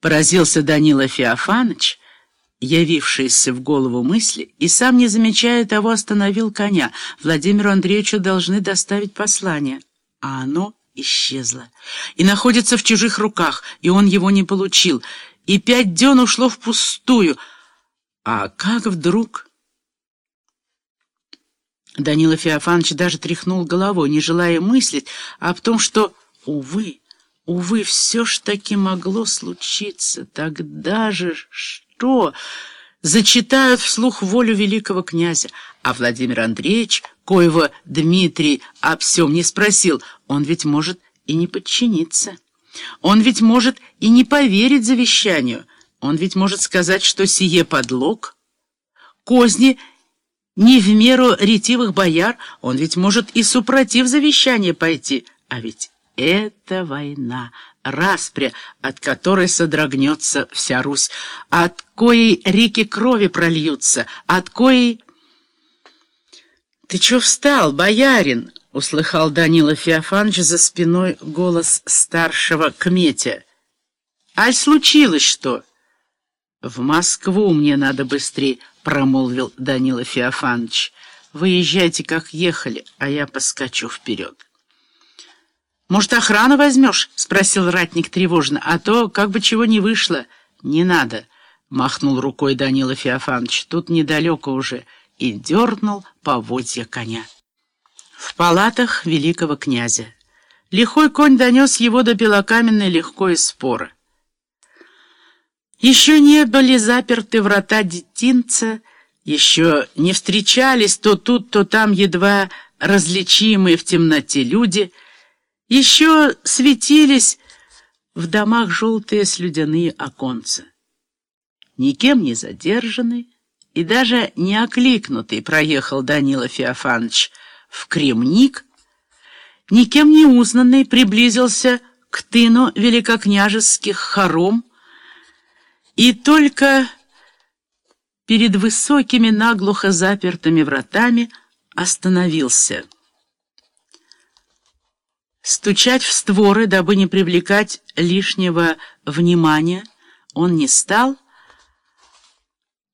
Поразился Данила Феофаныч, явившийся в голову мысли, и сам, не замечая того, остановил коня. Владимиру Андреевичу должны доставить послание, а оно исчезло. И находится в чужих руках, и он его не получил. И пять дён ушло впустую. А как вдруг... Данила Феофанович даже тряхнул головой, не желая мыслить о том, что, увы, увы, все ж таки могло случиться. Тогда же что? Зачитают вслух волю великого князя, а Владимир Андреевич, коего Дмитрий о всем не спросил, он ведь может и не подчиниться. Он ведь может и не поверить завещанию. Он ведь может сказать, что сие подлог, козни — не в меру ретивых бояр, он ведь может и супротив завещания пойти. А ведь это война, распря, от которой содрогнется вся Русь, от коей реки крови прольются, от коей... «Ты чё встал, боярин?» — услыхал Данила Феофанович за спиной голос старшего кметя. «Аль случилось что?» «В Москву мне надо быстрее», — промолвил Данила Феофанович. «Выезжайте, как ехали, а я поскочу вперед». «Может, охрану возьмешь?» — спросил ратник тревожно. «А то как бы чего не вышло». «Не надо», — махнул рукой Данила Феофанович. «Тут недалеко уже» и дернул поводья коня. В палатах великого князя. Лихой конь донес его до белокаменной легко и спора. Еще не были заперты врата детинца, еще не встречались то тут, то там едва различимые в темноте люди, еще светились в домах желтые слюдяные оконца. Никем не задержанный и даже не окликнутый проехал Данила Феофанович в Кремник, никем не узнанный приблизился к тыну великокняжеских хором, и только перед высокими наглухо запертыми вратами остановился. Стучать в створы, дабы не привлекать лишнего внимания, он не стал,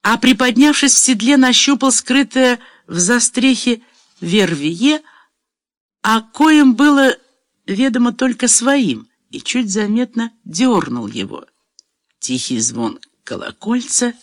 а, приподнявшись в седле, нащупал скрытое в застрехе вервие, а коим было ведомо только своим, и чуть заметно дернул его. Тихий звон колокольца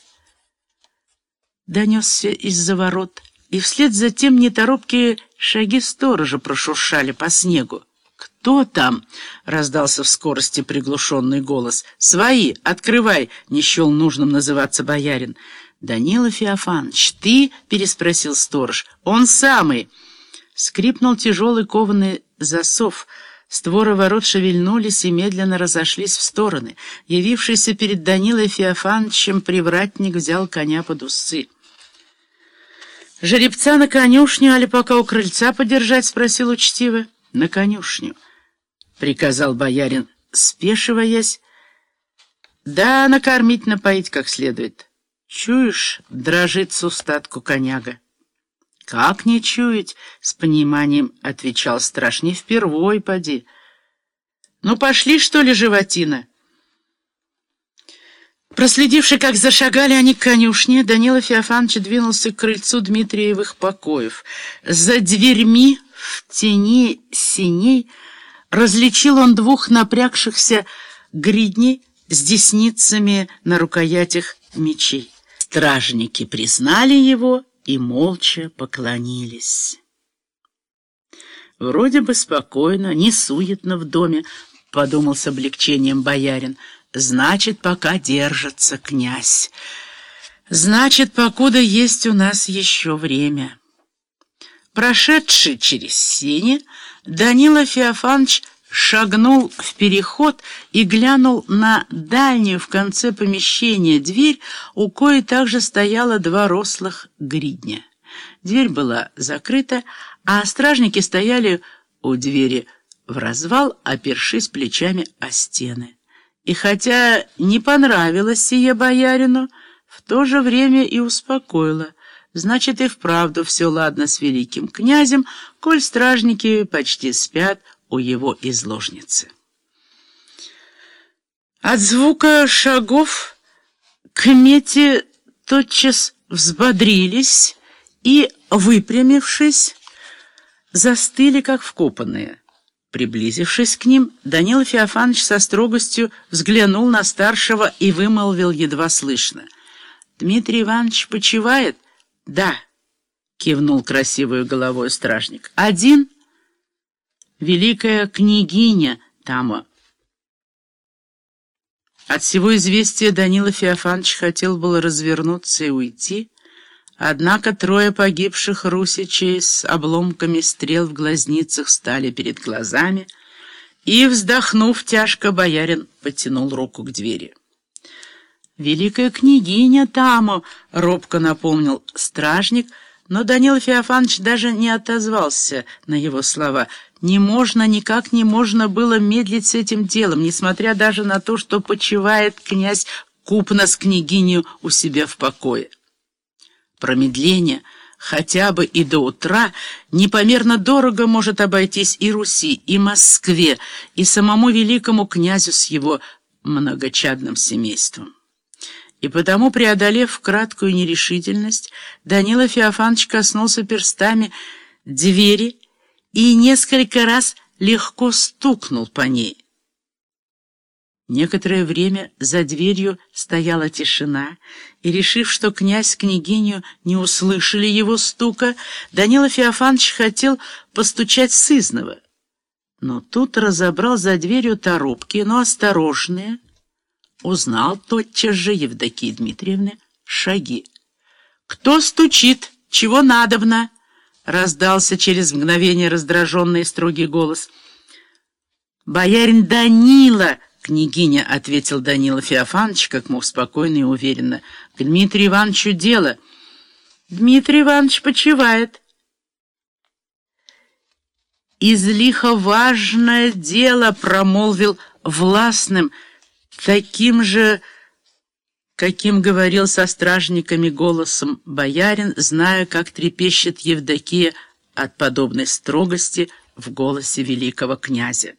донесся из-за ворот, и вслед за тем неторопкие шаги сторожа прошуршали по снегу. «Кто там?» — раздался в скорости приглушенный голос. «Свои! Открывай!» — не счел нужным называться боярин. «Данила Феофанович, ты?» — переспросил сторож. «Он самый!» Скрипнул тяжелый кованый засов — Створы ворот шевельнулись и медленно разошлись в стороны. Явившийся перед Данилой Феофановичем привратник взял коня под усы. «Жеребца на конюшню, али пока у крыльца подержать?» — спросил учтиво. «На конюшню», — приказал боярин, спешиваясь. «Да, накормить, напоить как следует. Чуешь, дрожит с устатку коняга». «Как не чуять?» — с пониманием отвечал страж. «Не впервой, поди». «Ну, пошли, что ли, животина?» Проследивши, как зашагали они к конюшне, Данила Феофанович двинулся к крыльцу Дмитриевых покоев. За дверьми, в тени синей, различил он двух напрягшихся гридней с десницами на рукоятях мечей. Стражники признали его и молча поклонились. Вроде бы спокойно, не суетно в доме, подумал с облегчением боярин. Значит, пока держится князь. Значит, покуда есть у нас еще время. Прошедший через сени, Данила Феофанович шагнул в переход и глянул на дальнюю в конце помещения дверь, у коей также стояло два рослых гридня. Дверь была закрыта, а стражники стояли у двери в развал, опершись плечами о стены. И хотя не понравилось сие боярину, в то же время и успокоило. Значит, и вправду все ладно с великим князем, коль стражники почти спят, у его изложницы. От звука шагов к мете тотчас взбодрились и, выпрямившись, застыли, как вкопанные. Приблизившись к ним, Данила Феофанович со строгостью взглянул на старшего и вымолвил едва слышно. «Дмитрий Иванович почивает?» «Да», — кивнул красивую головой стражник. «Один?» «Великая княгиня Тама». От всего известия Данила Феофанович хотел было развернуться и уйти, Однако трое погибших русичей с обломками стрел в глазницах стали перед глазами, и, вздохнув тяжко, боярин потянул руку к двери. «Великая княгиня Тамо!» — робко напомнил стражник, но Данил Феофанович даже не отозвался на его слова. Не можно, никак не можно было медлить с этим делом, несмотря даже на то, что почивает князь Купна с княгинью у себя в покое. Промедление хотя бы и до утра непомерно дорого может обойтись и Руси, и Москве, и самому великому князю с его многочадным семейством. И потому, преодолев краткую нерешительность, Данила Феофанович коснулся перстами двери и несколько раз легко стукнул по ней. Некоторое время за дверью стояла тишина, и, решив, что князь с княгиню не услышали его стука, Данила Феофанович хотел постучать сызново. Но тут разобрал за дверью торопки, но осторожные. Узнал тотчас же Евдокии Дмитриевны шаги. «Кто стучит? Чего надобно?» — раздался через мгновение раздраженный строгий голос. «Боярин Данила!» «Княгиня», — ответил Данила Феофанович, как мог спокойно и уверенно, — «к Дмитрию Ивановичу дело». «Дмитрий Иванович почивает». «Излихо важное дело», — промолвил властным, таким же, каким говорил со стражниками голосом боярин, зная, как трепещет Евдокия от подобной строгости в голосе великого князя.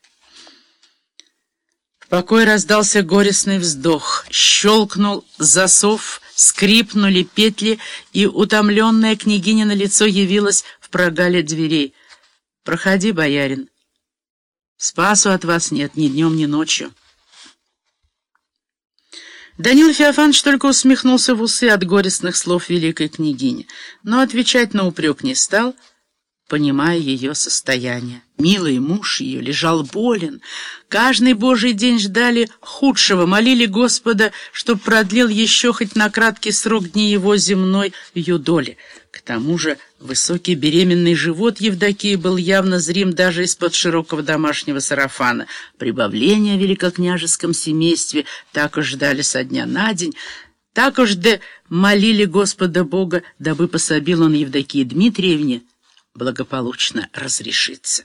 В покой раздался горестный вздох. Щелкнул засов, скрипнули петли, и утомленная княгиня на лицо явилась в прогале дверей. «Проходи, боярин. Спасу от вас нет ни днем, ни ночью». Данил Феофанович только усмехнулся в усы от горестных слов великой княгини, но отвечать на упрек не стал, понимая ее состояние. Милый муж ее лежал болен. Каждый божий день ждали худшего, молили Господа, чтоб продлил еще хоть на краткий срок дни его земной юдоли. К тому же высокий беременный живот Евдокии был явно зрим даже из-под широкого домашнего сарафана. Прибавление в великокняжеском семействе так уж ждали со дня на день, так уж да молили Господа Бога, дабы пособил он Евдокии Дмитриевне благополучно разрешиться.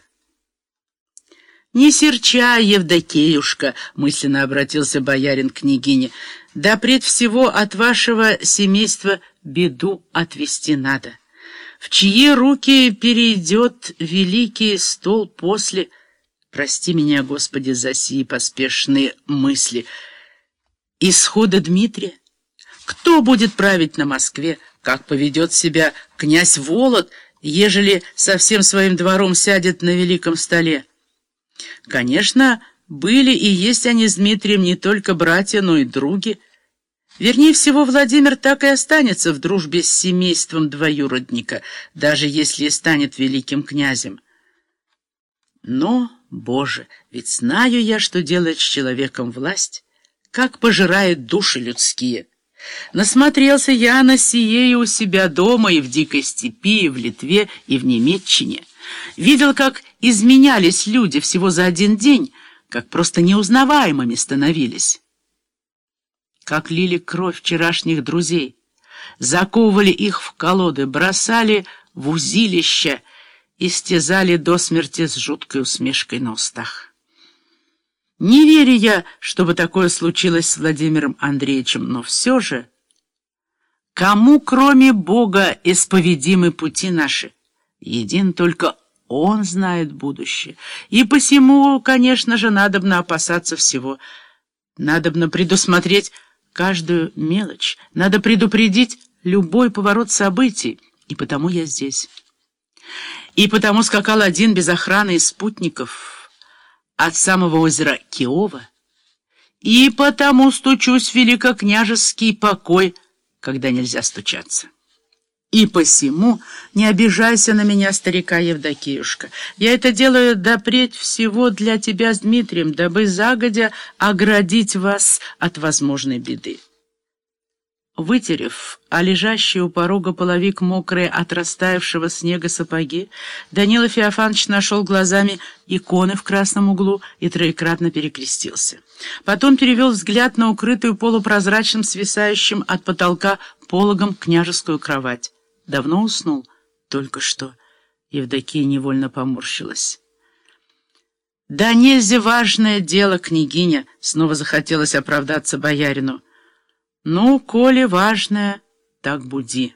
«Не серчай, Евдокеюшка!» — мысленно обратился боярин к княгине. «Да пред всего от вашего семейства беду отвести надо. В чьи руки перейдет великий стол после... Прости меня, Господи, за сии поспешные мысли. Исхода Дмитрия? Кто будет править на Москве? Как поведет себя князь Волод, ежели со всем своим двором сядет на великом столе?» Конечно, были и есть они с Дмитрием не только братья, но и други. Вернее всего, Владимир так и останется в дружбе с семейством двоюродника, даже если и станет великим князем. Но, Боже, ведь знаю я, что делает с человеком власть, как пожирает души людские. Насмотрелся я на сие и у себя дома, и в дикой степи, и в Литве, и в Немеччине. Видел, как изменялись люди всего за один день, как просто неузнаваемыми становились. Как лили кровь вчерашних друзей, заковывали их в колоды, бросали в узилище и стязали до смерти с жуткой усмешкой на устах. Не верю я, чтобы такое случилось с Владимиром Андреевичем, но все же... Кому, кроме Бога, исповедимы пути наши? Един только Он знает будущее. И посему, конечно же, надобно опасаться всего. Надобно предусмотреть каждую мелочь, надо предупредить любой поворот событий, и потому я здесь. И потому скакал один без охраны и спутников от самого озера Киова, и потому стучусь в великокняжеский покой, когда нельзя стучаться. И посему не обижайся на меня, старика Евдокиюшка. Я это делаю допреть всего для тебя с Дмитрием, дабы загодя оградить вас от возможной беды. Вытерев, а лежащий у порога половик мокрые от растаявшего снега сапоги, Данила Феофанович нашел глазами иконы в красном углу и троекратно перекрестился. Потом перевел взгляд на укрытую полупрозрачным свисающим от потолка пологом княжескую кровать. Давно уснул? Только что. Евдокия невольно поморщилась. «Да нельзя важное дело, княгиня!» Снова захотелось оправдаться боярину. «Ну, коли важное, так буди».